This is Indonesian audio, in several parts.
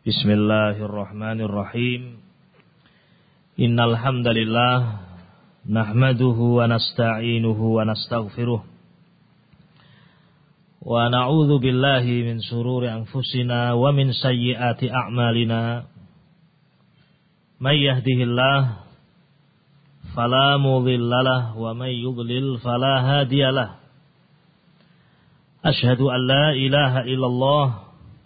Bismillahirrahmanirrahim. Innal hamdalillah nahmaduhu wa nasta'inuhu wa nastaghfiruh. Wa na'udzu billahi min shururi anfusina wa min sayyiati a'malina. May yahdihillah fala mudhillalah wa may yudlil fala hadiyalah. Ashhadu an la ilaha illallah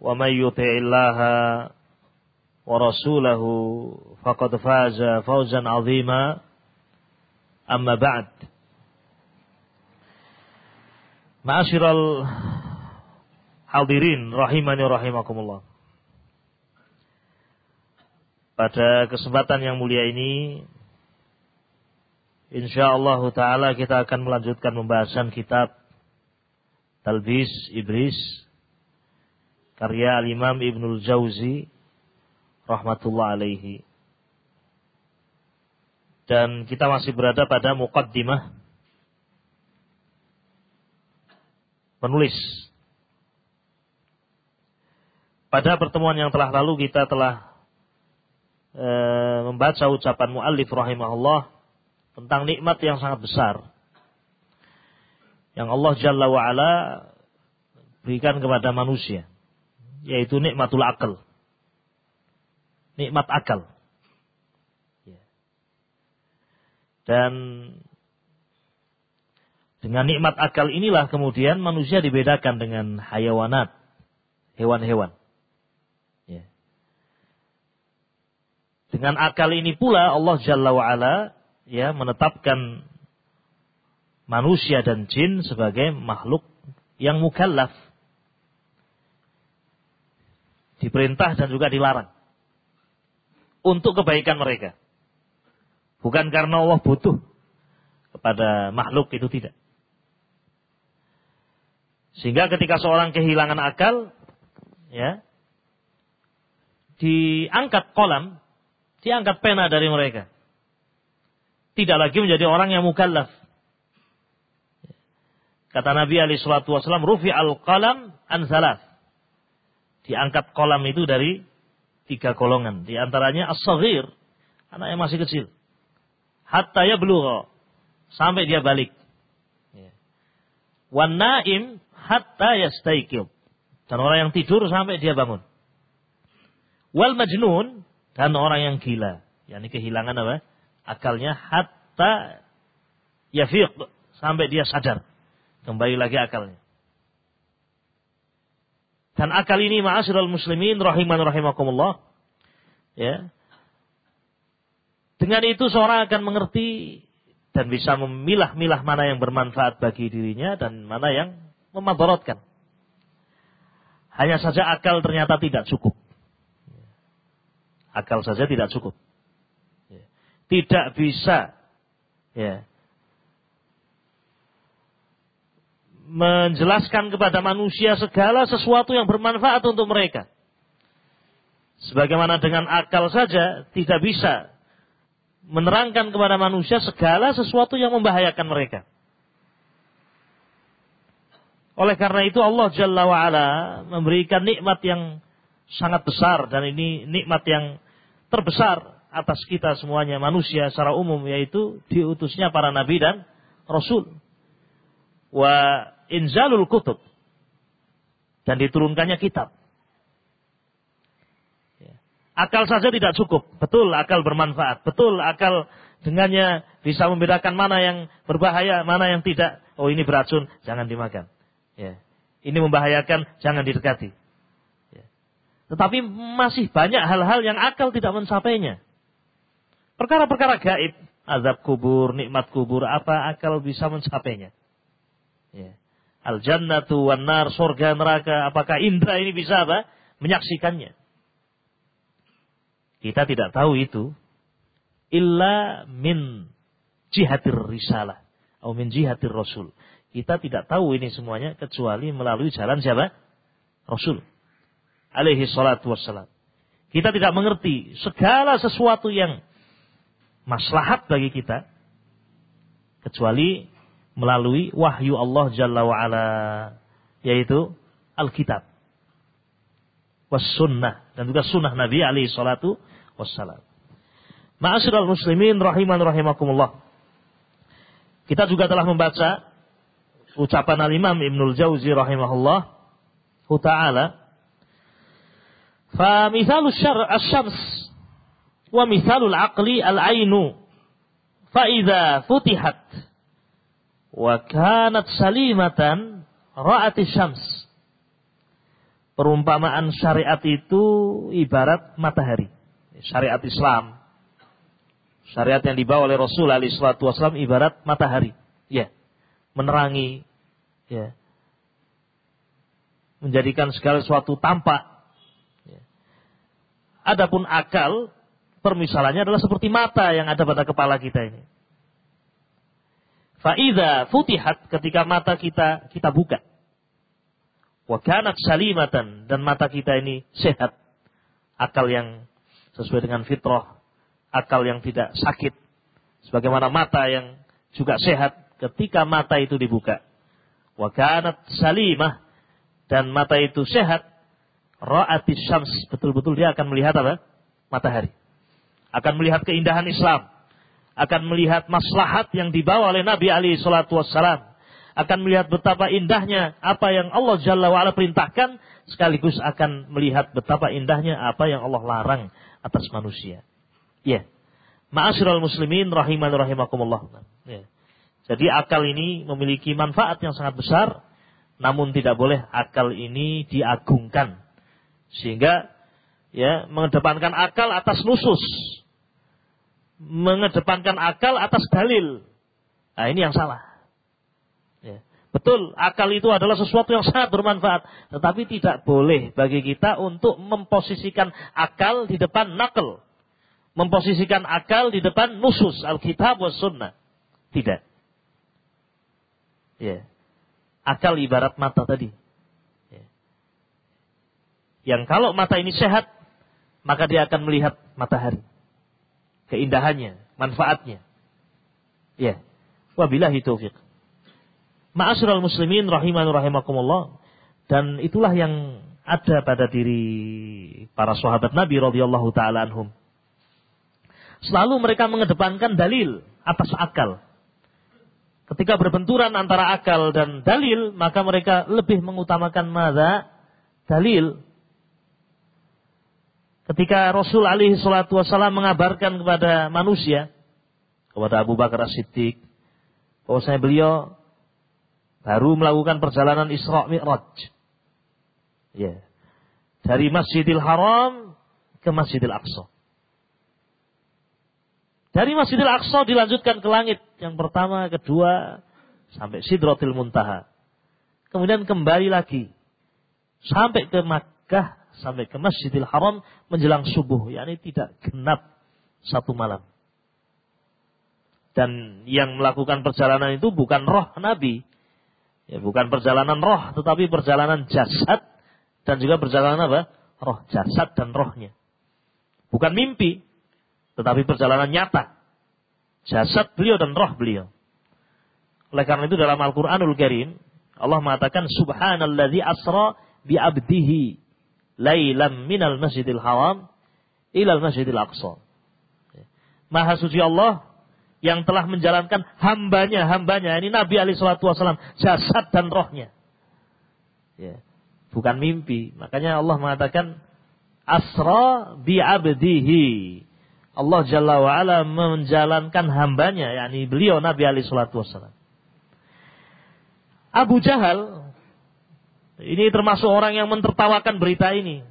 ومن يطع الله ورسوله فقد فاز فوزا عظيما أما بعد Ma'asyiral hadirin rahimani rahimakumullah. Pada kesempatan yang mulia ini insyaallah taala kita akan melanjutkan pembahasan kitab Talbis Iblis karya Al-Imam Ibnul Jauzi rahmatullah alaihi. Dan kita masih berada pada muqaddimah penulis. Pada pertemuan yang telah lalu kita telah e, membaca ucapan muallif rahimahullah tentang nikmat yang sangat besar yang Allah Jalla wa ala berikan kepada manusia yaitu nikmatul akal. Nikmat akal. Ya. Dan dengan nikmat akal inilah kemudian manusia dibedakan dengan hayawanat, hewan-hewan. Ya. Dengan akal ini pula Allah Jalla wa'ala ya, menetapkan manusia dan jin sebagai makhluk yang mukallaf diperintah dan juga dilarang untuk kebaikan mereka. Bukan karena Allah butuh kepada makhluk itu tidak. Sehingga ketika seorang kehilangan akal, ya, diangkat kolam, diangkat pena dari mereka. Tidak lagi menjadi orang yang mukallaf. Kata Nabi Ali Shallallahu Wasallam, "Rufi al qalam an salat diangkat kolam itu dari tiga golongan. Di antaranya as-saghir, anak yang masih kecil. Hatta ya sampai dia balik. Ya. Wan naim hatta yastaiqib. Dan orang yang tidur sampai dia bangun. Wal majnun dan orang yang gila, yakni kehilangan apa? Akalnya hatta yafiq sampai dia sadar. Kembali lagi akalnya. Dan akal ini ma'asyiral muslimin rahiman rahimakumullah. Ya. Dengan itu seorang akan mengerti dan bisa memilah-milah mana yang bermanfaat bagi dirinya dan mana yang memadaratkan. Hanya saja akal ternyata tidak cukup. Akal saja tidak cukup. Tidak bisa ya, menjelaskan kepada manusia segala sesuatu yang bermanfaat untuk mereka. Sebagaimana dengan akal saja tidak bisa menerangkan kepada manusia segala sesuatu yang membahayakan mereka. Oleh karena itu Allah Jalla wa'ala memberikan nikmat yang sangat besar dan ini nikmat yang terbesar atas kita semuanya manusia secara umum yaitu diutusnya para nabi dan rasul. Wa inzalul kutub dan diturunkannya kitab. Ya. Akal saja tidak cukup. Betul akal bermanfaat. Betul akal dengannya bisa membedakan mana yang berbahaya, mana yang tidak. Oh ini beracun, jangan dimakan. Ya. Ini membahayakan, jangan didekati. Ya. Tetapi masih banyak hal-hal yang akal tidak mencapainya. Perkara-perkara gaib, azab kubur, nikmat kubur, apa akal bisa mencapainya? Ya. Al jannatu wan nar, surga neraka, apakah indra ini bisa apa? Menyaksikannya. Kita tidak tahu itu illa min jihatir risalah atau min jihatir rasul. Kita tidak tahu ini semuanya kecuali melalui jalan siapa? Rasul. Alaihi salatu wassalam. Kita tidak mengerti segala sesuatu yang maslahat bagi kita kecuali melalui wahyu Allah Jalla wa ala yaitu Alkitab was sunnah dan juga sunnah Nabi alaihi salatu wassalam. Ma'asyiral muslimin rahiman rahimakumullah. Kita juga telah membaca ucapan al-Imam Ibnul Jauzi rahimahullah ta'ala fa mithalu syar asy-syams wa mithalul aqli al-ainu fa idza futihat wa kanat salimatan ra'at syams. Perumpamaan syariat itu ibarat matahari. Syariat Islam, syariat yang dibawa oleh Rasul alaihi wasallam ibarat matahari, ya, menerangi, ya, menjadikan segala sesuatu tampak. Ya. Adapun akal, permisalannya adalah seperti mata yang ada pada kepala kita ini. Faida futihat ketika mata kita kita buka. Wakanat salimatan dan mata kita ini sehat. Akal yang sesuai dengan fitrah, akal yang tidak sakit, sebagaimana mata yang juga sehat ketika mata itu dibuka. Wa kanat salimah dan mata itu sehat, ra'atis syams, betul-betul dia akan melihat apa? Matahari. Akan melihat keindahan Islam, akan melihat maslahat yang dibawa oleh Nabi Ali salatu wassalam, akan melihat betapa indahnya apa yang Allah Jalla wa'ala perintahkan, sekaligus akan melihat betapa indahnya apa yang Allah larang atas manusia. Ya. Ma'asyiral muslimin rahiman rahimakumullah. Ya. Jadi akal ini memiliki manfaat yang sangat besar, namun tidak boleh akal ini diagungkan. Sehingga ya mengedepankan akal atas nusus. Mengedepankan akal atas dalil. Nah, ini yang salah. Ya. Betul, akal itu adalah sesuatu yang sangat bermanfaat. Tetapi tidak boleh bagi kita untuk memposisikan akal di depan nakal. Memposisikan akal di depan nusus, Alkitab wa sunnah. Tidak. Ya. Akal ibarat mata tadi. Ya. Yang kalau mata ini sehat, maka dia akan melihat matahari. Keindahannya, manfaatnya. Ya. Wabillahi taufiq. Ma'asyiral muslimin rahiman rahimakumullah. Dan itulah yang ada pada diri para sahabat Nabi radhiyallahu taala anhum. Selalu mereka mengedepankan dalil atas akal. Ketika berbenturan antara akal dan dalil, maka mereka lebih mengutamakan mada dalil. Ketika Rasul alaihi salatu wasallam mengabarkan kepada manusia, kepada Abu Bakar As-Siddiq, bahwasanya beliau baru melakukan perjalanan Isra Mi'raj. Ya. Dari Masjidil Haram ke Masjidil Aqsa. Dari Masjidil Aqsa dilanjutkan ke langit yang pertama, kedua, sampai Sidratil Muntaha. Kemudian kembali lagi sampai ke Makkah, sampai ke Masjidil Haram menjelang subuh, yakni tidak genap satu malam. Dan yang melakukan perjalanan itu bukan roh Nabi. Ya, bukan perjalanan roh, tetapi perjalanan jasad dan juga perjalanan apa? Roh, jasad dan rohnya. Bukan mimpi, tetapi perjalanan nyata. Jasad beliau dan roh beliau. Oleh karena itu dalam Al-Quranul Karim, Allah mengatakan Subhanalladzi asra bi abdihi lailam minal masjidil haram ilal masjidil aqsa. Maha suci Allah yang telah menjalankan hambanya, hambanya. Ini Nabi Ali Shallallahu Wasallam, jasad dan rohnya. Ya. Bukan mimpi. Makanya Allah mengatakan asra bi abdihi. Allah Jalla wa ala menjalankan hambanya, yakni beliau Nabi alaihi salatu wasallam. Abu Jahal ini termasuk orang yang mentertawakan berita ini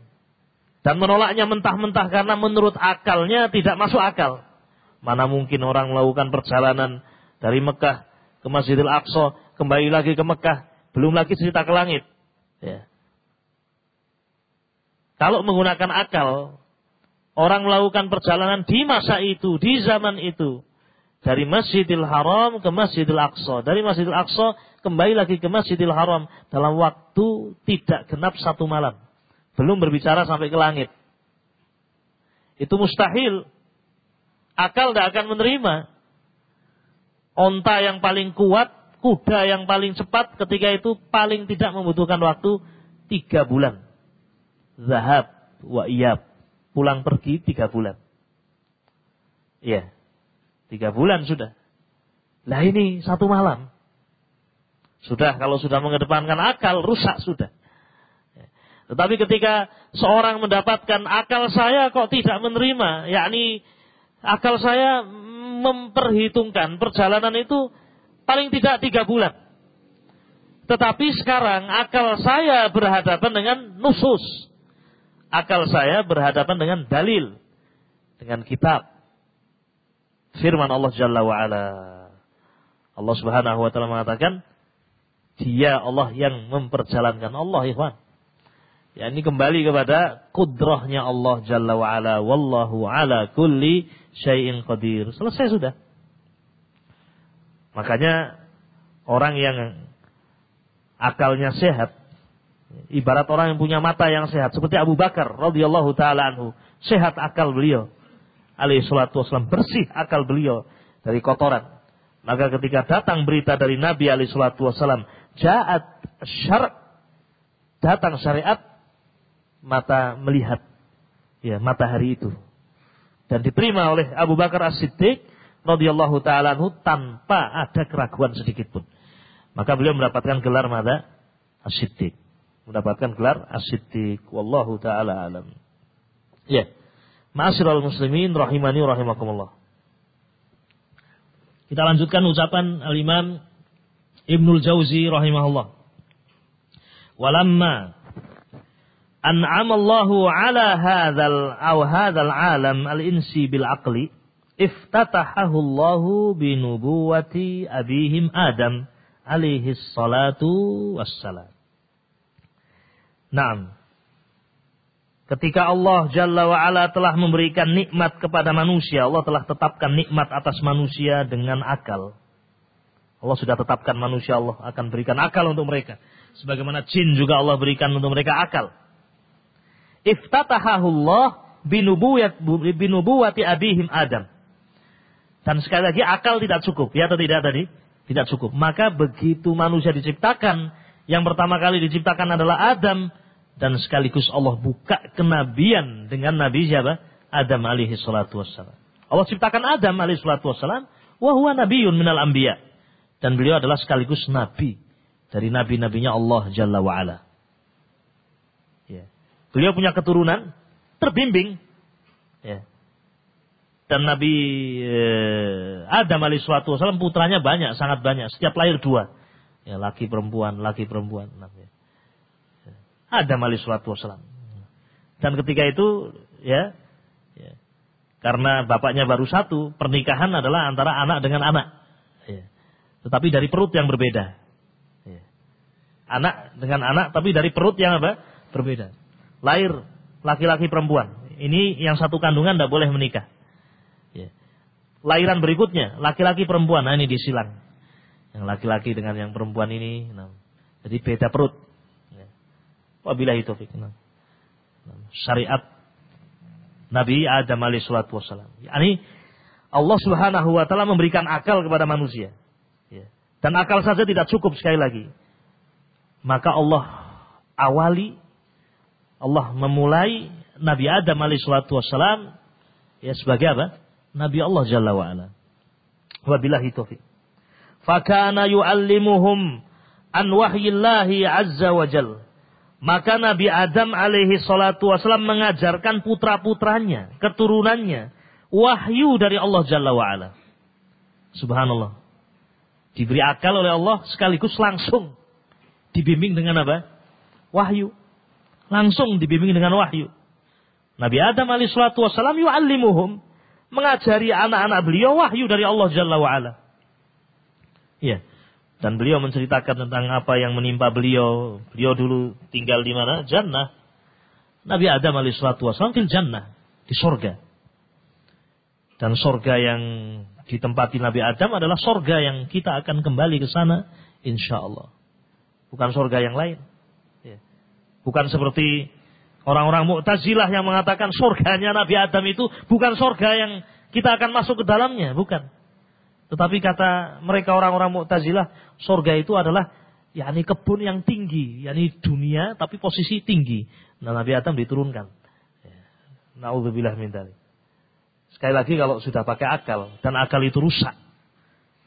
dan menolaknya mentah-mentah karena menurut akalnya tidak masuk akal. Mana mungkin orang melakukan perjalanan dari Mekah ke Masjidil Aqsa, kembali lagi ke Mekah, belum lagi cerita ke langit. Ya. Kalau menggunakan akal, orang melakukan perjalanan di masa itu, di zaman itu, dari Masjidil Haram ke Masjidil Aqsa, dari Masjidil Aqsa kembali lagi ke Masjidil Haram dalam waktu tidak genap satu malam. Belum berbicara sampai ke langit. Itu mustahil. Akal tidak akan menerima. Onta yang paling kuat, kuda yang paling cepat ketika itu paling tidak membutuhkan waktu tiga bulan. Zahab wa iyab. Pulang pergi tiga bulan. Iya. Tiga bulan sudah. Lah ini satu malam. Sudah, kalau sudah mengedepankan akal, rusak sudah. Tetapi ketika seorang mendapatkan akal saya kok tidak menerima, yakni akal saya memperhitungkan perjalanan itu paling tidak tiga bulan. Tetapi sekarang akal saya berhadapan dengan nusus. Akal saya berhadapan dengan dalil. Dengan kitab. Firman Allah Jalla wa'ala. Allah subhanahu wa ta'ala mengatakan, dia Allah yang memperjalankan Allah ikhwan. Ya ini kembali kepada kudrahnya Allah Jalla wa'ala. Wallahu ala kulli syai'in qadir. Selesai sudah. Makanya orang yang akalnya sehat, ibarat orang yang punya mata yang sehat, seperti Abu Bakar radhiyallahu taala anhu, sehat akal beliau. Alaihi salatu wasallam bersih akal beliau dari kotoran. Maka ketika datang berita dari Nabi alaihi salatu wasallam, Ja'at syar' datang syariat mata melihat ya matahari itu dan diterima oleh Abu Bakar As-Siddiq radhiyallahu taala tanpa ada keraguan sedikit pun. Maka beliau mendapatkan gelar mata As-Siddiq. Mendapatkan gelar As-Siddiq. Wallahu taala alam. Ya. Ma'asyiral muslimin rahimani rahimakumullah. Kita lanjutkan ucapan Al-Imam Ibnul Jauzi rahimahullah. Walamma an'ama Allahu ala hadzal aw hadzal alam al-insi bil aqli iftatahahu Allahu bi nubuwati abihim Adam alaihi salatu wassalam. Naam. Ketika Allah Jalla wa'ala telah memberikan nikmat kepada manusia, Allah telah tetapkan nikmat atas manusia dengan akal. Allah sudah tetapkan manusia Allah akan berikan akal untuk mereka. Sebagaimana jin juga Allah berikan untuk mereka akal. Iftatahahullah binubuwati abihim Adam. Dan sekali lagi akal tidak cukup. Ya atau tidak tadi? Tidak cukup. Maka begitu manusia diciptakan, yang pertama kali diciptakan adalah Adam. Dan sekaligus Allah buka kenabian dengan Nabi siapa? Adam alaihi salatu wassalam. Allah ciptakan Adam alaihi salatu wassalam. Wahuwa nabiyun minal anbiya. Dan beliau adalah sekaligus nabi dari nabi-nabinya Allah Jalla wa'ala. Ya. Beliau punya keturunan terbimbing. Ya. Dan Nabi eh, Adam alaihissalatu wassalam putranya banyak, sangat banyak. Setiap lahir dua. Ya, laki perempuan, laki perempuan. Ya. Adam alaihissalatu wassalam. Dan ketika itu, ya, ya, karena bapaknya baru satu, pernikahan adalah antara anak dengan anak. Ya. Tetapi dari perut yang berbeda. Ya. Anak dengan anak, tapi dari perut yang apa? Berbeda. Lahir laki-laki perempuan. Ini yang satu kandungan tidak boleh menikah. Ya. Lahiran berikutnya, laki-laki perempuan. Nah ini disilang. Yang laki-laki dengan yang perempuan ini. Nah. Jadi beda perut. Ya. Wabillahi taufiq. Nah. Syariat Nabi Adam alaihissalatu wassalam. Ini Allah subhanahu wa ta'ala memberikan akal kepada manusia. Dan akal saja tidak cukup sekali lagi. Maka Allah awali, Allah memulai Nabi Adam alaihissalatu wassalam ya sebagai apa? Nabi Allah Jalla wa'ala. Wabillahi taufiq. Fakana yu'allimuhum an wahyillahi azza wa jal. Maka Nabi Adam alaihi salatu wasallam mengajarkan putra-putranya, keturunannya, wahyu dari Allah Jalla wa'ala. Subhanallah. Diberi akal oleh Allah sekaligus langsung dibimbing dengan apa? Wahyu. Langsung dibimbing dengan wahyu. Nabi Adam alaihi salatu wasallam yu'allimuhum. Mengajari anak-anak beliau wahyu dari Allah Jalla wa'ala. Ya. Dan beliau menceritakan tentang apa yang menimpa beliau. Beliau dulu tinggal di mana? Jannah. Nabi Adam alaihissalatu wassalam fil jannah. Di sorga. Dan sorga yang ditempati Nabi Adam adalah sorga yang kita akan kembali ke sana. Insya Allah. Bukan sorga yang lain. Ya. Bukan seperti orang-orang Mu'tazilah yang mengatakan sorganya Nabi Adam itu bukan sorga yang kita akan masuk ke dalamnya. Bukan. Tetapi kata mereka orang-orang Mu'tazilah, surga itu adalah yakni kebun yang tinggi, yakni dunia tapi posisi tinggi. Nah, Nabi Adam diturunkan. Ya. Nauzubillah min. Sekali lagi kalau sudah pakai akal dan akal itu rusak,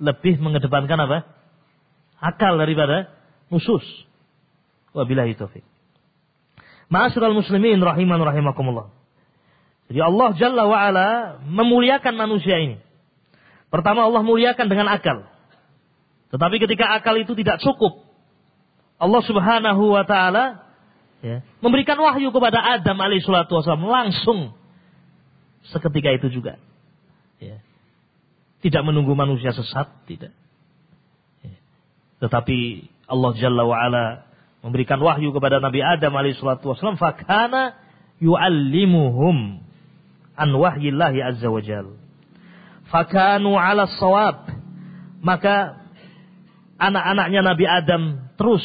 lebih mengedepankan apa? Akal daripada nusus. Wabillahi taufik. Ma'asyiral muslimin rahiman rahimakumullah. Jadi Allah Jalla wa ala memuliakan manusia ini. Pertama Allah muliakan dengan akal. Tetapi ketika akal itu tidak cukup, Allah Subhanahu wa taala ya, memberikan wahyu kepada Adam alaihissalatu wasallam langsung seketika itu juga. Ya. Tidak menunggu manusia sesat, tidak. Ya. Tetapi Allah Jalla wa ala memberikan wahyu kepada Nabi Adam alaihissalatu wasallam fakana yu'allimuhum an wahyillahi azza wa jalla fakanu ala sawab. Maka anak-anaknya Nabi Adam terus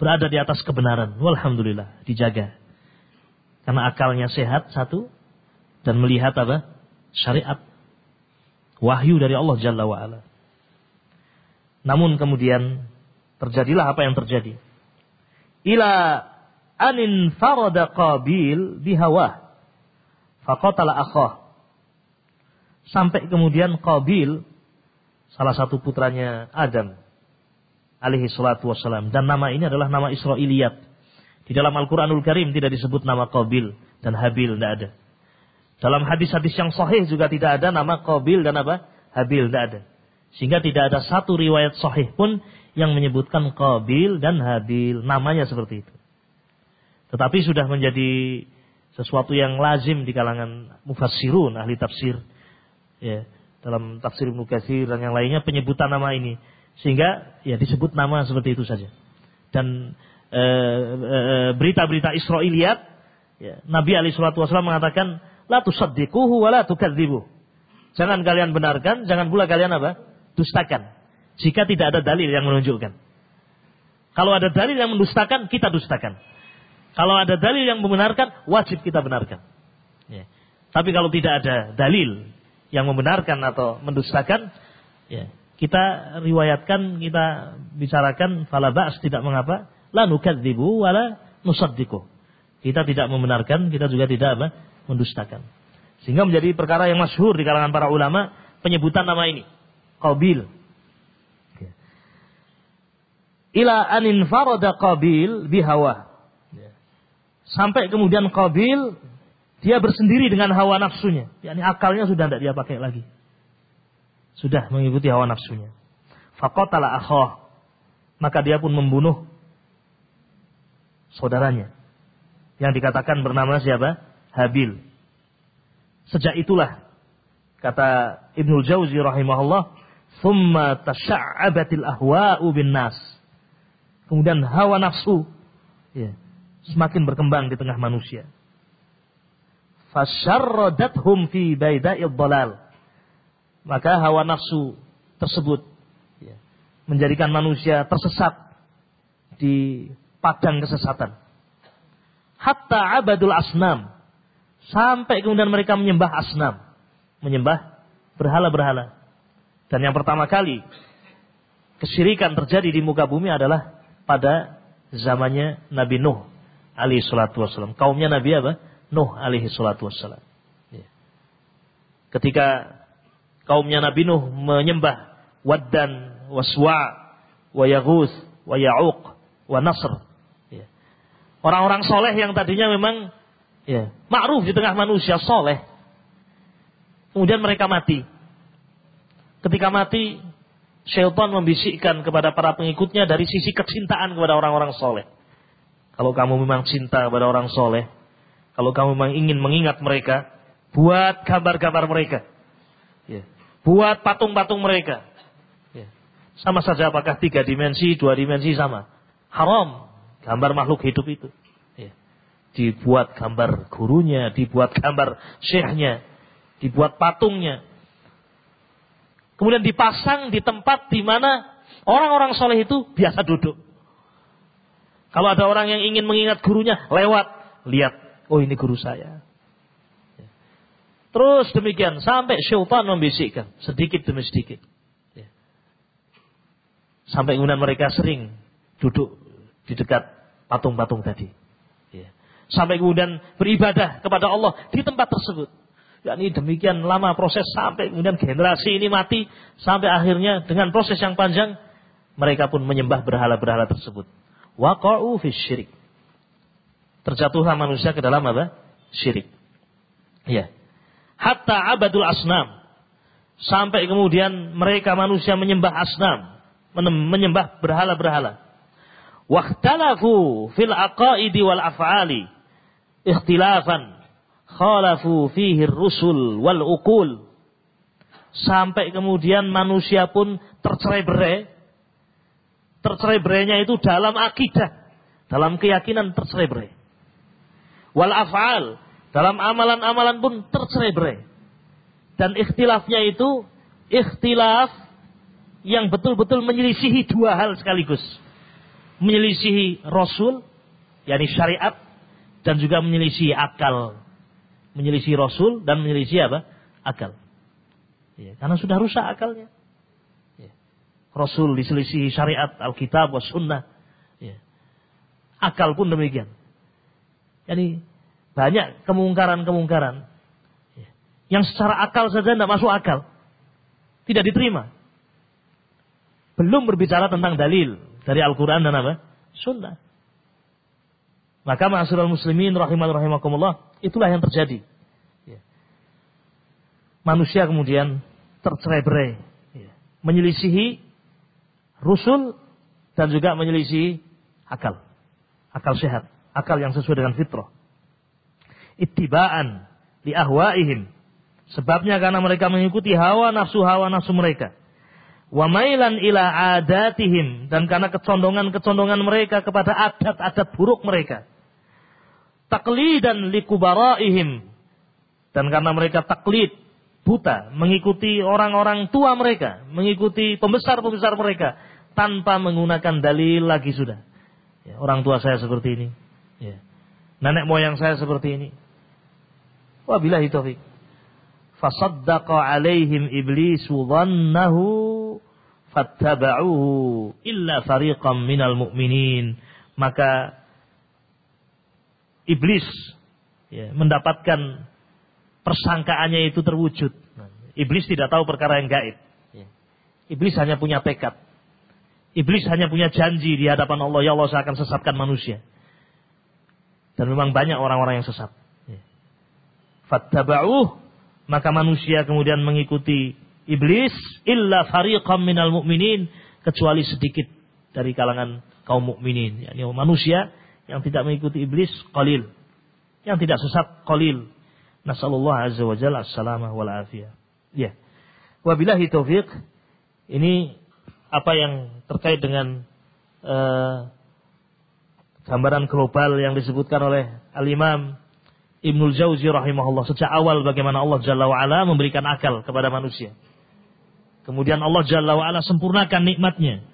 berada di atas kebenaran. Walhamdulillah dijaga. Karena akalnya sehat satu. Dan melihat apa? Syariat. Wahyu dari Allah Jalla wa ala namun kemudian terjadilah apa yang terjadi. Ila anin farada qabil bihawah faqatala akhah Sampai kemudian Qabil, salah satu putranya Adam, alaihi salatu wassalam. Dan nama ini adalah nama Israiliyat. Di dalam Al-Quranul Karim tidak disebut nama Qabil dan Habil, tidak ada. Dalam hadis-hadis yang sahih juga tidak ada nama Qabil dan apa? Habil, tidak ada. Sehingga tidak ada satu riwayat sahih pun yang menyebutkan Qabil dan Habil. Namanya seperti itu. Tetapi sudah menjadi sesuatu yang lazim di kalangan mufassirun, ahli tafsir ya dalam tafsir Ibnu Katsir dan yang lainnya penyebutan nama ini. Sehingga ya disebut nama seperti itu saja. Dan berita-berita e, e, Israiliyat ya, Nabi Ali Shallallahu Wasallam mengatakan la tusaddiquhu wa la tukadzibu jangan kalian benarkan jangan pula kalian apa? Dustakan. Jika tidak ada dalil yang menunjukkan. Kalau ada dalil yang mendustakan kita dustakan. Kalau ada dalil yang membenarkan wajib kita benarkan. Ya. tapi kalau tidak ada dalil yang membenarkan atau mendustakan, ya, kita riwayatkan, kita bicarakan fala ba's tidak mengapa, la nukadzibu wala nusaddiqu. Kita tidak membenarkan, kita juga tidak apa? mendustakan. Sehingga menjadi perkara yang masyhur di kalangan para ulama penyebutan nama ini. Qabil. Ya. Ila anin farada Qabil bihawa. Ya. Sampai kemudian Qabil dia bersendiri dengan hawa nafsunya. Yani akalnya sudah tidak dia pakai lagi. Sudah mengikuti hawa nafsunya. Faqatala akhah. Maka dia pun membunuh saudaranya. Yang dikatakan bernama siapa? Habil. Sejak itulah kata Ibnu Jauzi rahimahullah, "Tsumma tasha'abatil ahwa'u bin nas." Kemudian hawa nafsu ya, semakin berkembang di tengah manusia fasyarradathum fi baida'id dalal. Maka hawa nafsu tersebut ya, menjadikan manusia tersesat di padang kesesatan. Hatta abadul asnam. Sampai kemudian mereka menyembah asnam. Menyembah berhala-berhala. Dan yang pertama kali kesyirikan terjadi di muka bumi adalah pada zamannya Nabi Nuh alaihi salatu wasallam. Kaumnya Nabi apa? Nuh alaihi salatu wassalam. Ya. Ketika kaumnya Nabi Nuh menyembah Waddan, Waswa, wa Yaghus, wa. Ya. Orang-orang soleh yang tadinya memang ya ma'ruf di tengah manusia soleh. Kemudian mereka mati. Ketika mati, syaitan membisikkan kepada para pengikutnya dari sisi kecintaan kepada orang-orang soleh. Kalau kamu memang cinta kepada orang soleh, kalau kamu memang ingin mengingat mereka, buat gambar-gambar mereka. Ya. Buat patung-patung mereka. Ya. Sama saja apakah tiga dimensi, dua dimensi sama. Haram. Gambar makhluk hidup itu. Ya. Dibuat gambar gurunya, dibuat gambar syekhnya, dibuat patungnya. Kemudian dipasang di tempat di mana orang-orang soleh itu biasa duduk. Kalau ada orang yang ingin mengingat gurunya, lewat, lihat, oh ini guru saya. Terus demikian sampai syaitan membisikkan sedikit demi sedikit. Ya. Sampai kemudian mereka sering duduk di dekat patung-patung tadi. Ya. Sampai kemudian beribadah kepada Allah di tempat tersebut. Ya ini demikian lama proses sampai kemudian generasi ini mati sampai akhirnya dengan proses yang panjang mereka pun menyembah berhala-berhala tersebut. Waqa'u fi syirik. Terjatuhlah manusia ke dalam apa? Syirik. Ya hatta abadul asnam. Sampai kemudian mereka manusia menyembah asnam, menyembah berhala-berhala. Waktalafu fil aqaidi wal af'ali ikhtilafan khalafu fihi rusul wal uqul. Sampai kemudian manusia pun tercerai-berai. Tercerai-berainya itu dalam akidah, dalam keyakinan tercerai-berai. Wal af'al dalam amalan-amalan pun tercerai-berai. Dan ikhtilafnya itu ikhtilaf yang betul-betul menyelisihi dua hal sekaligus. Menyelisihi Rasul, yakni syariat, dan juga menyelisihi akal. Menyelisihi Rasul dan menyelisihi apa? Akal. Ya, karena sudah rusak akalnya. Ya. Rasul diselisihi syariat, Alkitab, was sunnah. Ya. Akal pun demikian. Yani banyak kemungkaran-kemungkaran. Yang secara akal saja tidak masuk akal. Tidak diterima. Belum berbicara tentang dalil dari Al-Quran dan apa? Sunnah. Maka ma'asyiral muslimin rahimah rahimakumullah, itulah yang terjadi. Manusia kemudian tercerai-berai. Menyelisihi rusul dan juga menyelisihi akal. Akal sehat. Akal yang sesuai dengan fitrah ittiba'an li ahwaihim. Sebabnya karena mereka mengikuti hawa nafsu hawa nafsu mereka. Wa mailan ila adatihim dan karena kecondongan-kecondongan mereka kepada adat-adat buruk mereka. Taklidan li kubaraihim dan karena mereka taklid buta mengikuti orang-orang tua mereka, mengikuti pembesar-pembesar mereka tanpa menggunakan dalil lagi sudah. Ya, orang tua saya seperti ini. Ya. Nenek moyang saya seperti ini. Wabillahi taufik. Fasaddaqa alaihim iblisu dhannahu fattaba'uhu illa fariqam minal mu'minin. Maka iblis ya, mendapatkan persangkaannya itu terwujud. Iblis tidak tahu perkara yang gaib. Ya. Iblis hanya punya tekad. Iblis hanya punya janji di hadapan Allah, ya Allah saya akan sesatkan manusia. Dan memang banyak orang-orang yang sesat fattaba'uh. Maka manusia kemudian mengikuti iblis illa fariqam minal mu'minin kecuali sedikit dari kalangan kaum mukminin yakni manusia yang tidak mengikuti iblis qalil. Yang tidak sesat qalil. Nasallallahu azza wa jalla assalamah wal afiyah. Ya. Wabillahi taufik ini apa yang terkait dengan uh, gambaran global yang disebutkan oleh al-imam Ibnul Jauzi rahimahullah sejak awal bagaimana Allah Jalla wa'ala memberikan akal kepada manusia. Kemudian Allah Jalla wa'ala sempurnakan nikmatnya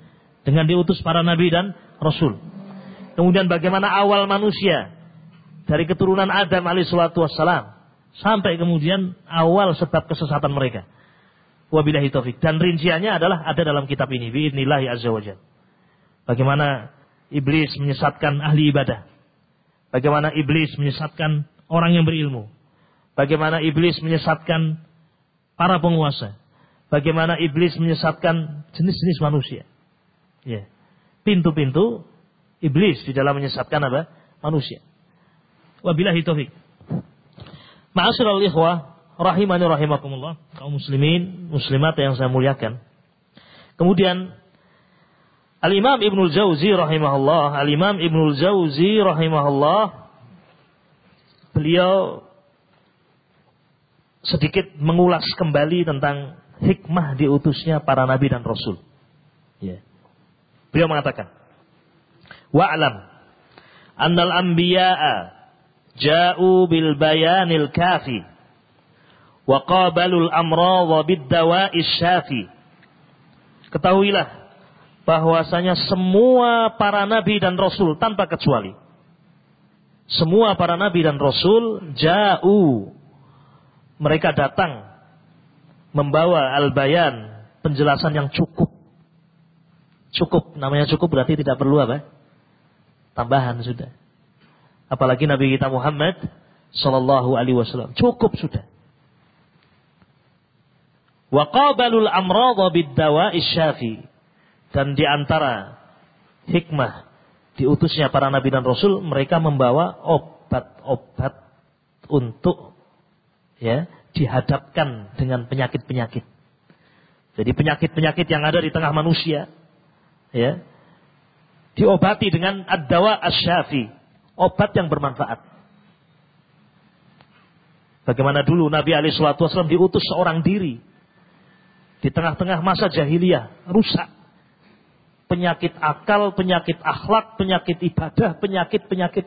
dengan diutus para nabi dan rasul. Kemudian bagaimana awal manusia dari keturunan Adam alaihissalatu wassalam sampai kemudian awal sebab kesesatan mereka. Wabillahi taufik. Dan rinciannya adalah ada dalam kitab ini. Bi'idnillahi azza wajal. Bagaimana iblis menyesatkan ahli ibadah. Bagaimana iblis menyesatkan orang yang berilmu. Bagaimana iblis menyesatkan para penguasa. Bagaimana iblis menyesatkan jenis-jenis manusia. Ya. Pintu-pintu iblis di dalam menyesatkan apa? manusia. Wabillahi taufik. Ma'asyiral ikhwah, rahimani rahimakumullah, kaum muslimin, muslimat yang saya muliakan. Kemudian Al-Imam Ibnul Jauzi rahimahullah, Al-Imam Ibnul Jauzi rahimahullah beliau sedikit mengulas kembali tentang hikmah diutusnya para nabi dan rasul. Ya. Beliau mengatakan, "Wa'lam annal anbiya'a ja'u bil bayanil kafi wa qabalul amradha bid dawa'is syafi." Ketahuilah bahwasanya semua para nabi dan rasul tanpa kecuali semua para nabi dan rasul jauh mereka datang membawa al-bayan penjelasan yang cukup. Cukup namanya cukup berarti tidak perlu apa? Tambahan sudah. Apalagi nabi kita Muhammad sallallahu alaihi wasallam. Cukup sudah. Wa qabalul amradha bid dawa'i syafi. Dan di antara hikmah diutusnya para nabi dan rasul, mereka membawa obat-obat untuk ya dihadapkan dengan penyakit-penyakit. Jadi penyakit-penyakit yang ada di tengah manusia ya diobati dengan ad-dawa asy obat yang bermanfaat. Bagaimana dulu Nabi alaihi wasallam diutus seorang diri di tengah-tengah masa jahiliyah, rusak penyakit akal, penyakit akhlak, penyakit ibadah, penyakit-penyakit.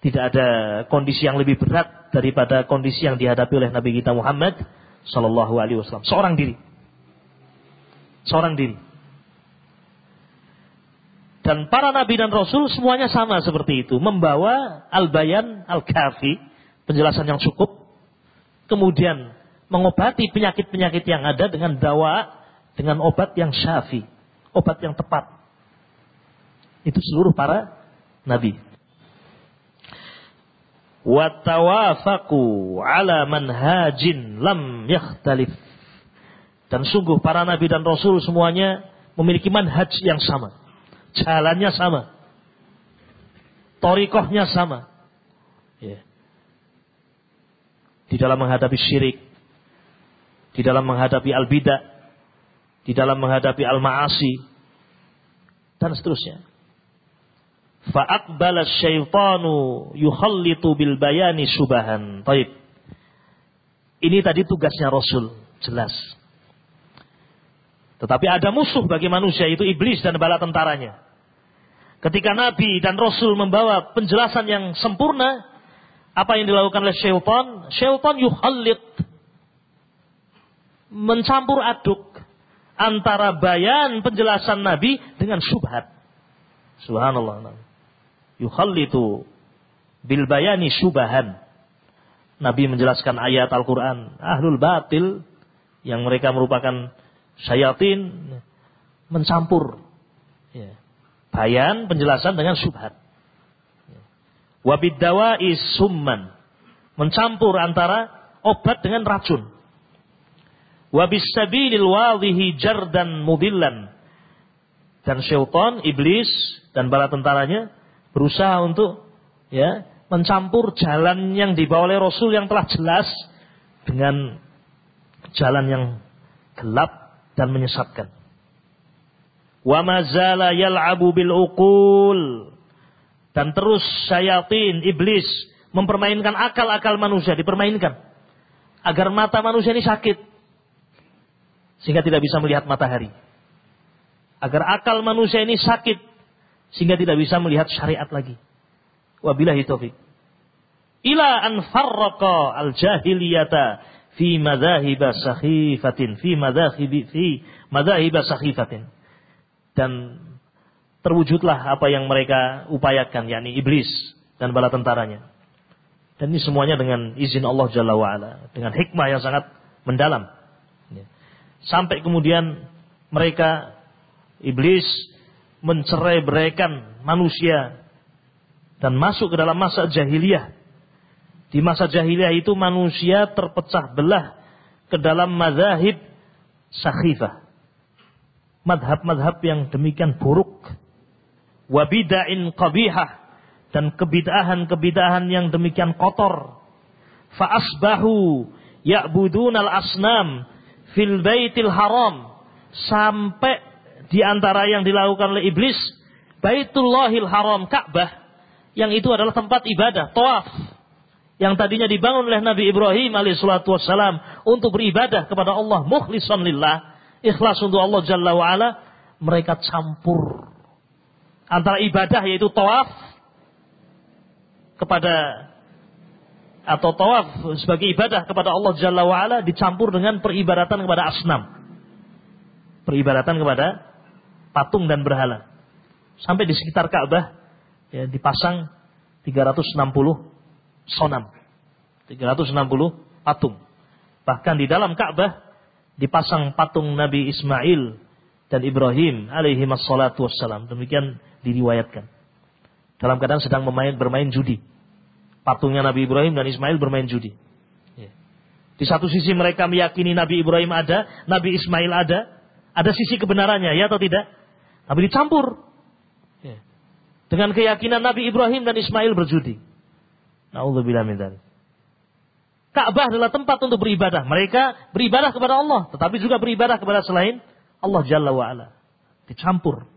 Tidak ada kondisi yang lebih berat daripada kondisi yang dihadapi oleh Nabi kita Muhammad Sallallahu Alaihi Wasallam. Seorang diri, seorang diri. Dan para nabi dan rasul semuanya sama seperti itu, membawa al-bayan al-kafi, penjelasan yang cukup, kemudian mengobati penyakit-penyakit yang ada dengan dawa dengan obat yang syafi, obat yang tepat. Itu seluruh para nabi. Watawafaku ala manhajin lam yakhtalif. Dan sungguh para nabi dan rasul semuanya memiliki manhaj yang sama. Jalannya sama. Torikohnya sama. Ya. Di dalam menghadapi syirik. Di dalam menghadapi al-bidah di dalam menghadapi al-ma'asi dan seterusnya. Fa'aqbala syaitanu yukhallitu bil bayani subahan. Taib. Ini tadi tugasnya Rasul, jelas. Tetapi ada musuh bagi manusia itu iblis dan bala tentaranya. Ketika Nabi dan Rasul membawa penjelasan yang sempurna, apa yang dilakukan oleh syaitan? Syaitan yukhallit. Mencampur aduk antara bayan penjelasan Nabi dengan syubhat. Subhanallah. Yukhallitu bil bayani syubahan. Nabi menjelaskan ayat Al-Quran. Ahlul batil yang mereka merupakan syayatin mencampur ya. bayan penjelasan dengan syubhat. Ya. Wabid dawai summan mencampur antara obat dengan racun jardan mudillan. Dan syaitan, iblis dan bala tentaranya berusaha untuk ya mencampur jalan yang dibawa oleh Rasul yang telah jelas dengan jalan yang gelap dan menyesatkan. Wa mazala yal'abu bil uqul dan terus syaitan iblis mempermainkan akal-akal manusia dipermainkan agar mata manusia ini sakit sehingga tidak bisa melihat matahari. Agar akal manusia ini sakit sehingga tidak bisa melihat syariat lagi. Wabillahi taufik. Ila an farraqa al jahiliyata fi madhahib sakhifatin fi madhahib fi madhahib sakhifatin. Dan terwujudlah apa yang mereka upayakan yakni iblis dan bala tentaranya. Dan ini semuanya dengan izin Allah Jalla wa'ala. Dengan hikmah yang sangat mendalam. Sampai kemudian mereka iblis mencerai beraikan manusia dan masuk ke dalam masa jahiliyah. Di masa jahiliyah itu manusia terpecah belah ke dalam madhahib sakhifah. Madhab-madhab yang demikian buruk. wa bid'ain qabihah dan kebid'ahan-kebid'ahan yang demikian kotor. Fa asbahu ya'budunal asnam fil baitil haram. Sampai di antara yang dilakukan oleh iblis Baitullahil Haram Ka'bah. Yang itu adalah tempat ibadah, tawaf. Yang tadinya dibangun oleh Nabi Ibrahim alaihissalatu wassalam untuk beribadah kepada Allah mukhlishan lillah, ikhlas untuk Allah Jalla wa ala, mereka campur. Antara ibadah yaitu tawaf kepada atau tawaf sebagai ibadah kepada Allah Jalla wa ala dicampur dengan peribadatan kepada asnam. Peribadatan kepada patung dan berhala. Sampai di sekitar Ka'bah ya, dipasang 360 sonam. 360 patung. Bahkan di dalam Ka'bah dipasang patung Nabi Ismail dan Ibrahim alaihi wassalam. Demikian diriwayatkan. Dalam keadaan sedang bermain, bermain judi patungnya Nabi Ibrahim dan Ismail bermain judi. Ya. Di satu sisi mereka meyakini Nabi Ibrahim ada, Nabi Ismail ada, ada sisi kebenarannya, ya atau tidak? Tapi dicampur. Ya. Dengan keyakinan Nabi Ibrahim dan Ismail berjudi. Na'udzubillah min Ka'bah adalah tempat untuk beribadah. Mereka beribadah kepada Allah, tetapi juga beribadah kepada selain Allah Jalla wa'ala. Dicampur.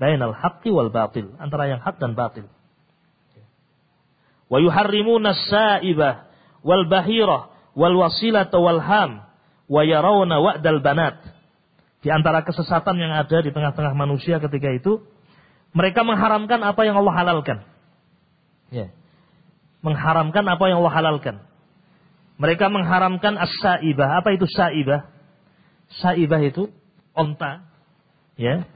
Bainal haqqi wal batil. Antara yang hak dan batil wa yuharrimuna as-sa'ibah wal bahirah wal wasilata wal ham wa yarawna wa'dal banat. Di antara kesesatan yang ada di tengah-tengah manusia ketika itu, mereka mengharamkan apa yang Allah halalkan. Ya. Mengharamkan apa yang Allah halalkan. Mereka mengharamkan as-sa'ibah. Apa itu sa'ibah? Sa'ibah itu onta. Ya.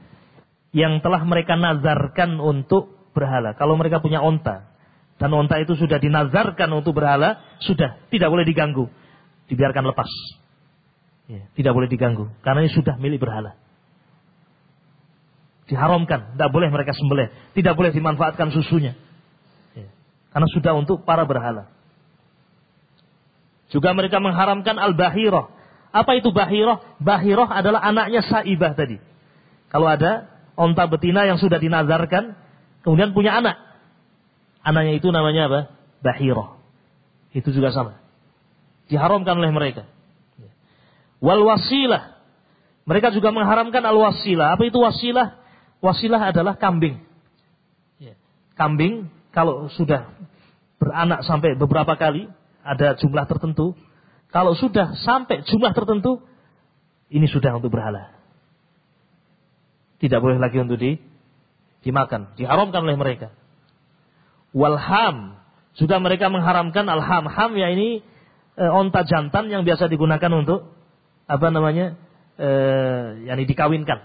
Yang telah mereka nazarkan untuk berhala. Kalau mereka punya onta dan onta itu sudah dinazarkan untuk berhala, sudah tidak boleh diganggu, dibiarkan lepas. Ya, tidak boleh diganggu karena ini sudah milik berhala. Diharamkan, tidak boleh mereka sembelih, tidak boleh dimanfaatkan susunya. Ya, karena sudah untuk para berhala. Juga mereka mengharamkan al-bahirah. Apa itu bahirah? Bahirah adalah anaknya saibah tadi. Kalau ada onta betina yang sudah dinazarkan, kemudian punya anak. Anaknya itu namanya apa? Bahirah. Itu juga sama. Diharamkan oleh mereka. Wal wasilah. Mereka juga mengharamkan al wasilah. Apa itu wasilah? Wasilah adalah kambing. Ya. Kambing kalau sudah beranak sampai beberapa kali, ada jumlah tertentu. Kalau sudah sampai jumlah tertentu, ini sudah untuk berhala. Tidak boleh lagi untuk di, dimakan. Diharamkan oleh mereka walham. Sudah mereka mengharamkan alham. Ham ya ini e, onta jantan yang biasa digunakan untuk apa namanya? E, yakni dikawinkan.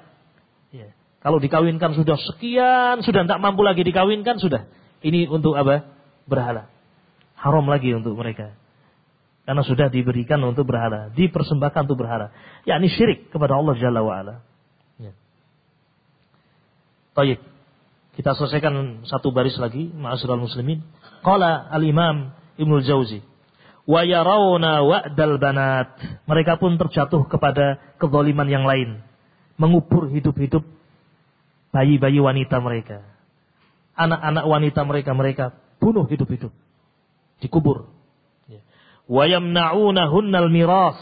Ya. Kalau dikawinkan sudah sekian, sudah tidak mampu lagi dikawinkan sudah. Ini untuk apa? Berhala. Haram lagi untuk mereka. Karena sudah diberikan untuk berhala, dipersembahkan untuk berhala. Yakni syirik kepada Allah Jalla wa ala. Ya. Tayyib. Kita selesaikan satu baris lagi, ma'asyiral muslimin. Qala al-Imam Ibnu Jauzi, wa yarawna wa'dal banat. Mereka pun terjatuh kepada kezaliman yang lain, mengubur hidup-hidup bayi-bayi wanita mereka. Anak-anak wanita mereka mereka bunuh hidup-hidup. Dikubur. Ya. Wa yamna'unahunnal miras.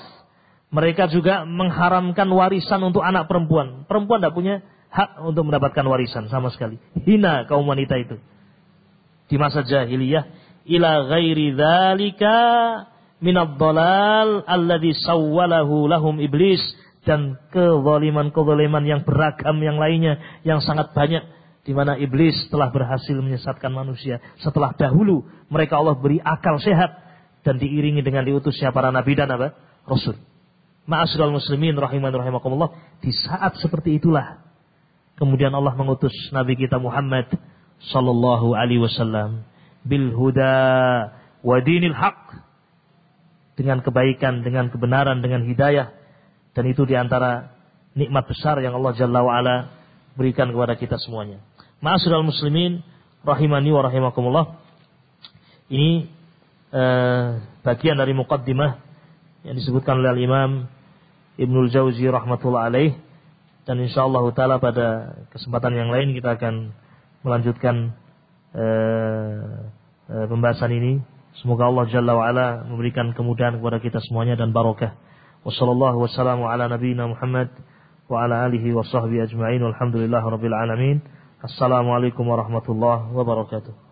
Mereka juga mengharamkan warisan untuk anak perempuan. Perempuan tidak punya hak untuk mendapatkan warisan sama sekali. Hina kaum wanita itu. Di masa jahiliyah ila ghairi dzalika minad dhalal alladhi sawwalahu lahum iblis dan kezaliman-kezaliman yang beragam yang lainnya yang sangat banyak di mana iblis telah berhasil menyesatkan manusia setelah dahulu mereka Allah beri akal sehat dan diiringi dengan diutusnya para nabi dan apa? rasul. Ma'asyiral muslimin rahiman rahimakumullah di saat seperti itulah Kemudian Allah mengutus Nabi kita Muhammad sallallahu alaihi wasallam bil huda wa dinil haq dengan kebaikan, dengan kebenaran, dengan hidayah dan itu di antara nikmat besar yang Allah Jalla wa ala berikan kepada kita semuanya. Ma'asyiral muslimin rahimani wa rahimakumullah. Ini eh, bagian dari muqaddimah yang disebutkan oleh Imam Ibnul Jauzi rahmatullah alaih dan insyaallah taala pada kesempatan yang lain kita akan melanjutkan uh, uh, pembahasan ini. Semoga Allah Jalla wa ala memberikan kemudahan kepada kita semuanya dan barokah. Wassallallahu wassalamu ala nabiyyina Muhammad wa ala alihi wa sahbihi ajma'in. Walhamdulillah rabbil alamin. Assalamualaikum warahmatullahi wabarakatuh.